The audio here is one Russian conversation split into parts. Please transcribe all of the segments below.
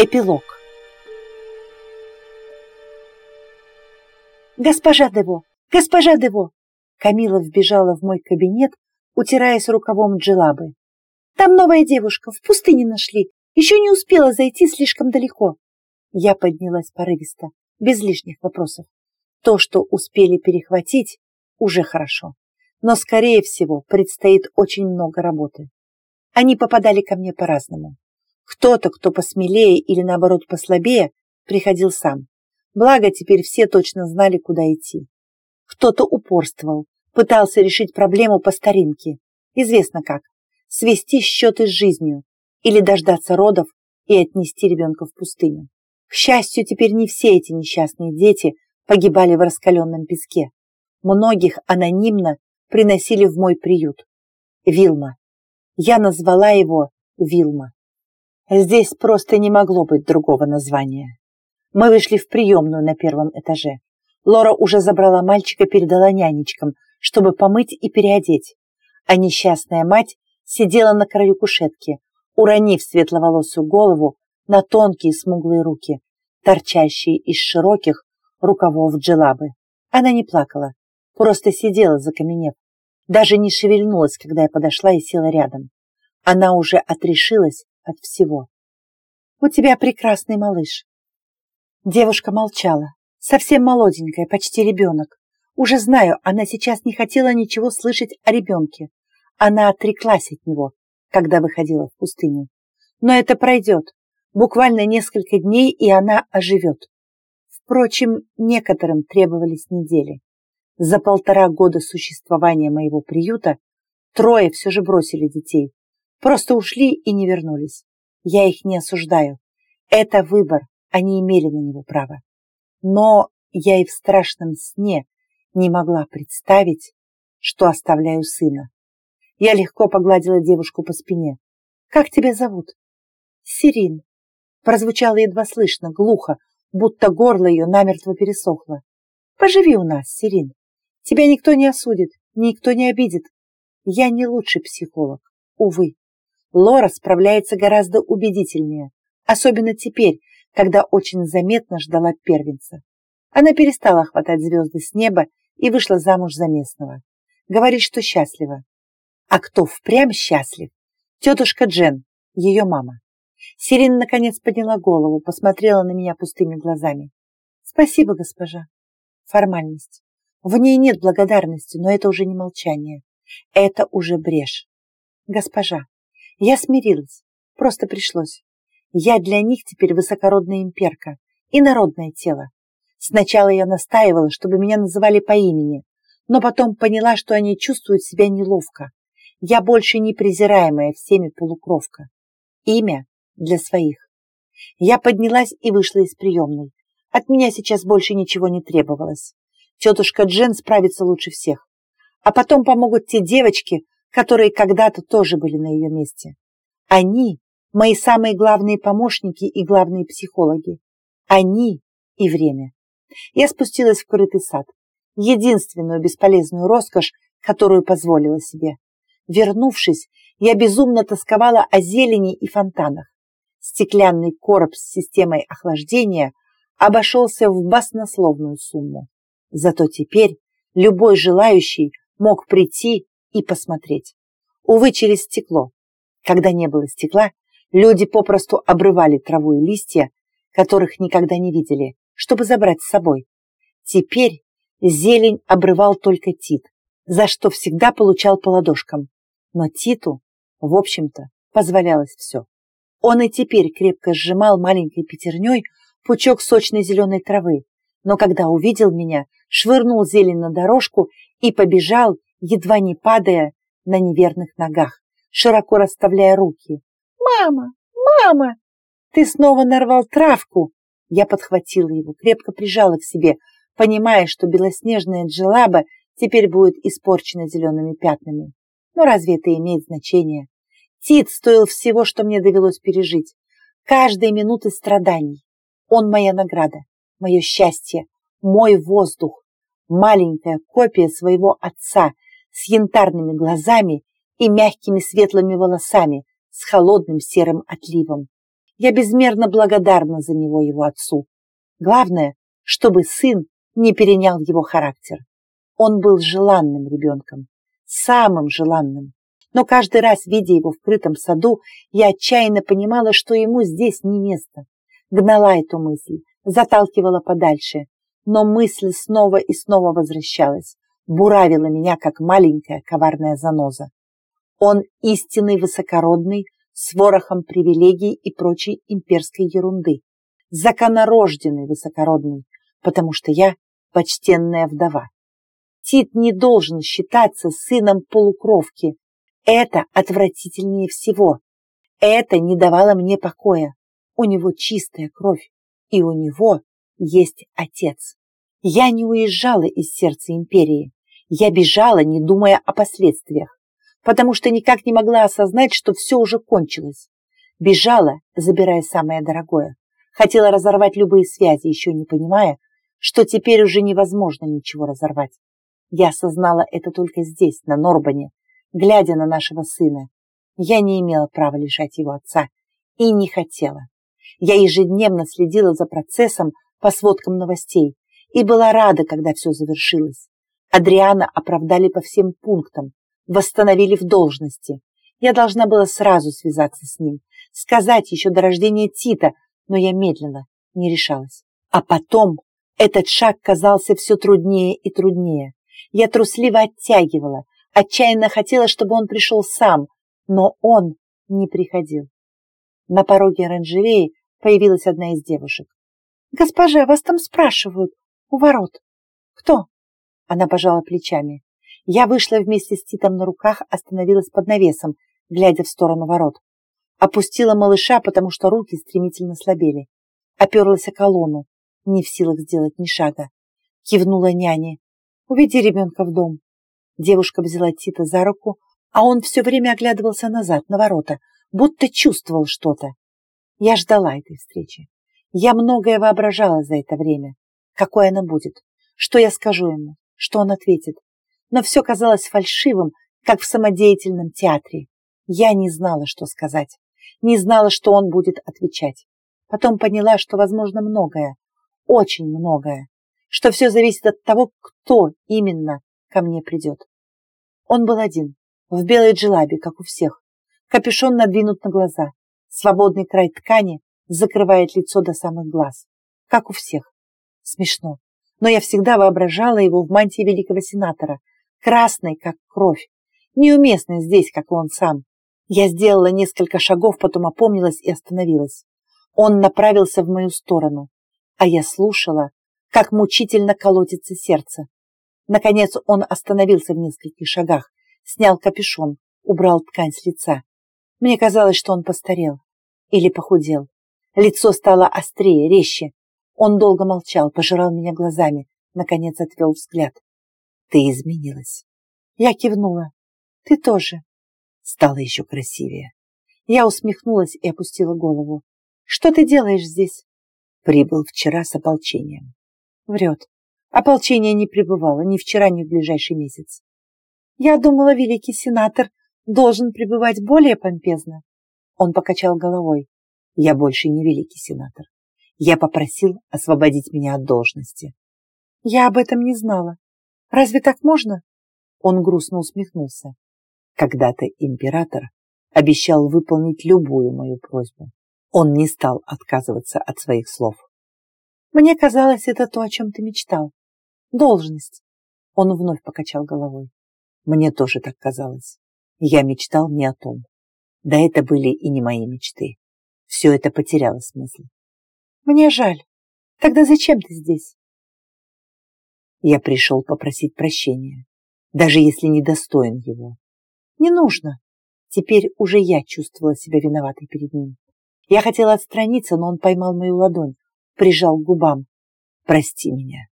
Эпилог. «Госпожа Дево! Госпожа Дево!» Камила вбежала в мой кабинет, утираясь рукавом джелабы. «Там новая девушка, в пустыне нашли, еще не успела зайти слишком далеко». Я поднялась порывисто, без лишних вопросов. То, что успели перехватить, уже хорошо. Но, скорее всего, предстоит очень много работы. Они попадали ко мне по-разному. Кто-то, кто посмелее или, наоборот, послабее, приходил сам. Благо, теперь все точно знали, куда идти. Кто-то упорствовал, пытался решить проблему по старинке. Известно как. Свести счеты с жизнью или дождаться родов и отнести ребенка в пустыню. К счастью, теперь не все эти несчастные дети погибали в раскаленном песке. Многих анонимно приносили в мой приют. Вилма. Я назвала его Вилма. Здесь просто не могло быть другого названия. Мы вышли в приемную на первом этаже. Лора уже забрала мальчика, передала нянечкам, чтобы помыть и переодеть. А несчастная мать сидела на краю кушетки, уронив светловолосую голову на тонкие смуглые руки, торчащие из широких рукавов джелабы. Она не плакала, просто сидела, закаменев. Даже не шевельнулась, когда я подошла и села рядом. Она уже отрешилась от всего. «У тебя прекрасный малыш». Девушка молчала, совсем молоденькая, почти ребенок. Уже знаю, она сейчас не хотела ничего слышать о ребенке. Она отреклась от него, когда выходила в пустыню. Но это пройдет. Буквально несколько дней, и она оживет. Впрочем, некоторым требовались недели. За полтора года существования моего приюта трое все же бросили детей, Просто ушли и не вернулись. Я их не осуждаю. Это выбор, они имели на него право. Но я и в страшном сне не могла представить, что оставляю сына. Я легко погладила девушку по спине. «Как тебя зовут?» «Сирин». Прозвучало едва слышно, глухо, будто горло ее намертво пересохло. «Поживи у нас, Сирин. Тебя никто не осудит, никто не обидит. Я не лучший психолог, увы. Лора справляется гораздо убедительнее, особенно теперь, когда очень заметно ждала первенца. Она перестала хватать звезды с неба и вышла замуж за местного. Говорит, что счастлива. А кто впрямь счастлив? Тетушка Джен, ее мама. Сирина наконец подняла голову, посмотрела на меня пустыми глазами. Спасибо, госпожа. Формальность. В ней нет благодарности, но это уже не молчание. Это уже брешь. Госпожа, я смирилась, просто пришлось. Я для них теперь высокородная имперка и народное тело. Сначала я настаивала, чтобы меня называли по имени, но потом поняла, что они чувствуют себя неловко. Я больше не презираемая всеми полукровка. Имя для своих. Я поднялась и вышла из приемной. От меня сейчас больше ничего не требовалось. Тетушка Джен справится лучше всех. А потом помогут те девочки, которые когда-то тоже были на ее месте. Они – мои самые главные помощники и главные психологи. Они и время. Я спустилась в крытый сад. Единственную бесполезную роскошь, которую позволила себе. Вернувшись, я безумно тосковала о зелени и фонтанах. Стеклянный короб с системой охлаждения обошелся в баснословную сумму. Зато теперь любой желающий мог прийти и посмотреть. Увы, через стекло. Когда не было стекла, люди попросту обрывали траву и листья, которых никогда не видели, чтобы забрать с собой. Теперь зелень обрывал только Тит, за что всегда получал по ладошкам. Но Титу, в общем-то, позволялось все. Он и теперь крепко сжимал маленькой пятерней пучок сочной зеленой травы, но когда увидел меня, швырнул зелень на дорожку и побежал, едва не падая на неверных ногах, широко расставляя руки. «Мама! Мама! Ты снова нарвал травку!» Я подхватила его, крепко прижала к себе, понимая, что белоснежная джелаба теперь будет испорчена зелеными пятнами. Но разве это имеет значение? Тит стоил всего, что мне довелось пережить. Каждой минуты страданий. Он моя награда, мое счастье, мой воздух. Маленькая копия своего отца с янтарными глазами и мягкими светлыми волосами с холодным серым отливом. Я безмерно благодарна за него его отцу. Главное, чтобы сын не перенял его характер. Он был желанным ребенком, самым желанным. Но каждый раз, видя его в крытом саду, я отчаянно понимала, что ему здесь не место. Гнала эту мысль, заталкивала подальше. Но мысль снова и снова возвращалась, буравила меня, как маленькая коварная заноза. Он истинный высокородный, с ворохом привилегий и прочей имперской ерунды. Законорожденный высокородный, потому что я почтенная вдова. Тит не должен считаться сыном полукровки. Это отвратительнее всего. Это не давало мне покоя. У него чистая кровь, и у него есть отец. Я не уезжала из сердца империи. Я бежала, не думая о последствиях потому что никак не могла осознать, что все уже кончилось. Бежала, забирая самое дорогое. Хотела разорвать любые связи, еще не понимая, что теперь уже невозможно ничего разорвать. Я осознала это только здесь, на Норбане, глядя на нашего сына. Я не имела права лишать его отца и не хотела. Я ежедневно следила за процессом по сводкам новостей и была рада, когда все завершилось. Адриана оправдали по всем пунктам, восстановили в должности. Я должна была сразу связаться с ним, сказать еще до рождения Тита, но я медленно не решалась. А потом этот шаг казался все труднее и труднее. Я трусливо оттягивала, отчаянно хотела, чтобы он пришел сам, но он не приходил. На пороге оранжереи появилась одна из девушек. «Госпожа, вас там спрашивают. У ворот». «Кто?» Она пожала плечами. Я вышла вместе с Титом на руках, остановилась под навесом, глядя в сторону ворот. Опустила малыша, потому что руки стремительно слабели. Оперлась о колонну, не в силах сделать ни шага. Кивнула няне. «Уведи ребенка в дом». Девушка взяла Тита за руку, а он все время оглядывался назад, на ворота, будто чувствовал что-то. Я ждала этой встречи. Я многое воображала за это время. Какой она будет? Что я скажу ему? Что он ответит? но все казалось фальшивым, как в самодеятельном театре. Я не знала, что сказать, не знала, что он будет отвечать. Потом поняла, что возможно многое, очень многое, что все зависит от того, кто именно ко мне придет. Он был один, в белой джелабе, как у всех. Капюшон надвинут на глаза. Свободный край ткани закрывает лицо до самых глаз, как у всех. Смешно, но я всегда воображала его в мантии великого сенатора, красной, как кровь, неуместной здесь, как он сам. Я сделала несколько шагов, потом опомнилась и остановилась. Он направился в мою сторону, а я слушала, как мучительно колотится сердце. Наконец он остановился в нескольких шагах, снял капюшон, убрал ткань с лица. Мне казалось, что он постарел или похудел. Лицо стало острее, резче. Он долго молчал, пожирал меня глазами, наконец отвел взгляд. Ты изменилась. Я кивнула. Ты тоже. Стала еще красивее. Я усмехнулась и опустила голову. Что ты делаешь здесь? Прибыл вчера с ополчением. Врет. Ополчение не прибывало ни вчера, ни в ближайший месяц. Я думала, великий сенатор должен пребывать более помпезно. Он покачал головой. Я больше не великий сенатор. Я попросил освободить меня от должности. Я об этом не знала. Разве так можно? Он грустно усмехнулся. Когда-то император обещал выполнить любую мою просьбу. Он не стал отказываться от своих слов. Мне казалось, это то, о чем ты мечтал. Должность. Он вновь покачал головой. Мне тоже так казалось. Я мечтал не о том. Да это были и не мои мечты. Все это потеряло смысл. Мне жаль. Тогда зачем ты здесь? Я пришел попросить прощения, даже если не достоин его. Не нужно. Теперь уже я чувствовала себя виноватой перед ним. Я хотела отстраниться, но он поймал мою ладонь, прижал к губам. «Прости меня».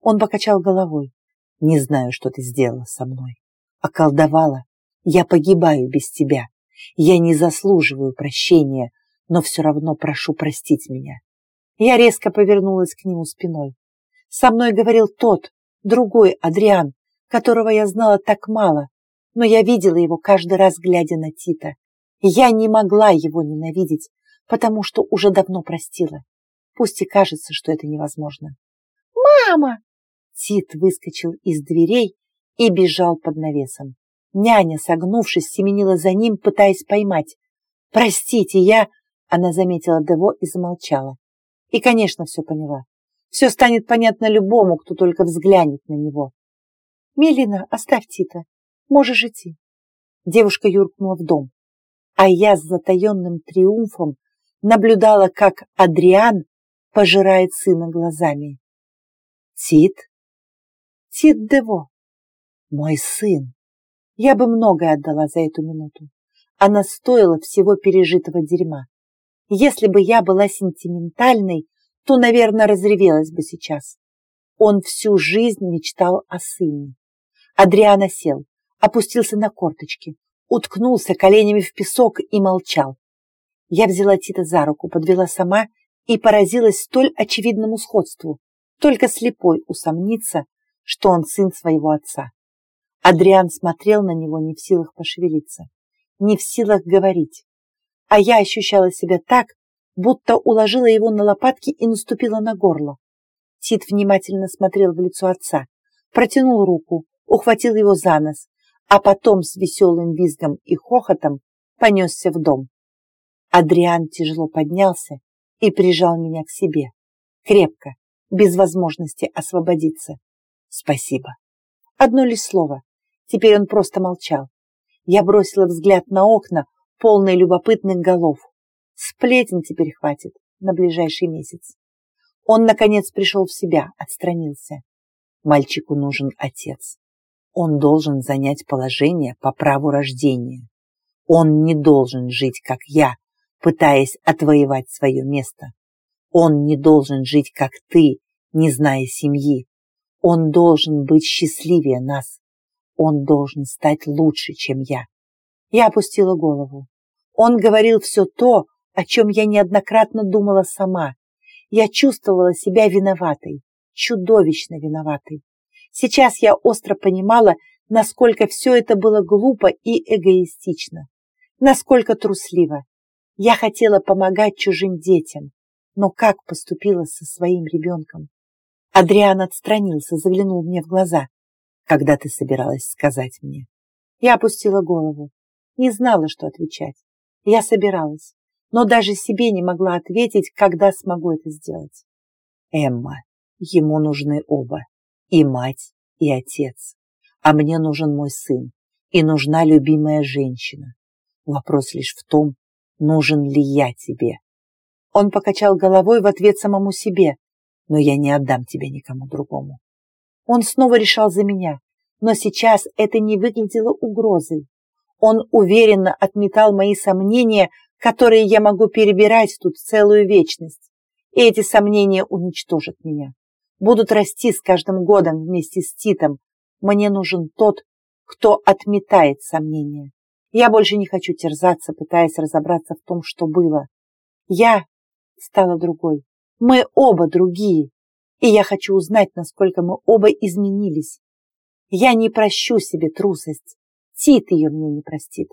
Он покачал головой. «Не знаю, что ты сделала со мной. Околдовала. Я погибаю без тебя. Я не заслуживаю прощения, но все равно прошу простить меня». Я резко повернулась к нему спиной. Со мной говорил тот, другой Адриан, которого я знала так мало, но я видела его каждый раз, глядя на Тита. я не могла его ненавидеть, потому что уже давно простила. Пусть и кажется, что это невозможно. «Мама!» Тит выскочил из дверей и бежал под навесом. Няня, согнувшись, семенила за ним, пытаясь поймать. «Простите, я...» Она заметила Дево и замолчала. И, конечно, все поняла. Все станет понятно любому, кто только взглянет на него. «Мелина, оставь Тита. Можешь идти». Девушка юркнула в дом. А я с затаенным триумфом наблюдала, как Адриан пожирает сына глазами. Тит? Тит Дево. Мой сын. Я бы многое отдала за эту минуту. Она стоила всего пережитого дерьма. Если бы я была сентиментальной, то, наверное, разревелась бы сейчас. Он всю жизнь мечтал о сыне. Адриана сел, опустился на корточки, уткнулся коленями в песок и молчал. Я взяла Тита за руку, подвела сама и поразилась столь очевидному сходству. Только слепой усомнится, что он сын своего отца. Адриан смотрел на него не в силах пошевелиться, не в силах говорить. А я ощущала себя так, будто уложила его на лопатки и наступила на горло. Тит внимательно смотрел в лицо отца, протянул руку, ухватил его за нос, а потом с веселым визгом и хохотом понесся в дом. Адриан тяжело поднялся и прижал меня к себе. Крепко, без возможности освободиться. Спасибо. Одно лишь слово. Теперь он просто молчал. Я бросила взгляд на окна, полные любопытных голов. Сплетен теперь хватит на ближайший месяц. Он, наконец, пришел в себя, отстранился. Мальчику нужен отец. Он должен занять положение по праву рождения. Он не должен жить, как я, пытаясь отвоевать свое место. Он не должен жить, как ты, не зная семьи. Он должен быть счастливее нас. Он должен стать лучше, чем я. Я опустила голову. Он говорил все то, о чем я неоднократно думала сама. Я чувствовала себя виноватой, чудовищно виноватой. Сейчас я остро понимала, насколько все это было глупо и эгоистично, насколько трусливо. Я хотела помогать чужим детям, но как поступила со своим ребенком? Адриан отстранился, заглянул мне в глаза. Когда ты собиралась сказать мне? Я опустила голову. Не знала, что отвечать. Я собиралась но даже себе не могла ответить, когда смогу это сделать. Эмма, ему нужны оба, и мать, и отец. А мне нужен мой сын, и нужна любимая женщина. Вопрос лишь в том, нужен ли я тебе. Он покачал головой в ответ самому себе, но я не отдам тебя никому другому. Он снова решал за меня, но сейчас это не выглядело угрозой. Он уверенно отметал мои сомнения которые я могу перебирать тут целую вечность. И эти сомнения уничтожат меня. Будут расти с каждым годом вместе с Титом. Мне нужен тот, кто отметает сомнения. Я больше не хочу терзаться, пытаясь разобраться в том, что было. Я стала другой. Мы оба другие. И я хочу узнать, насколько мы оба изменились. Я не прощу себе трусость. Тит ее мне не простит.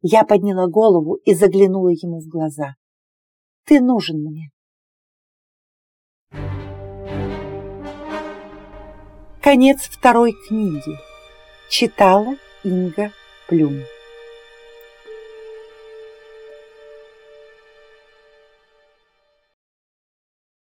Я подняла голову и заглянула ему в глаза. «Ты нужен мне». Конец второй книги. Читала Инга Плюм.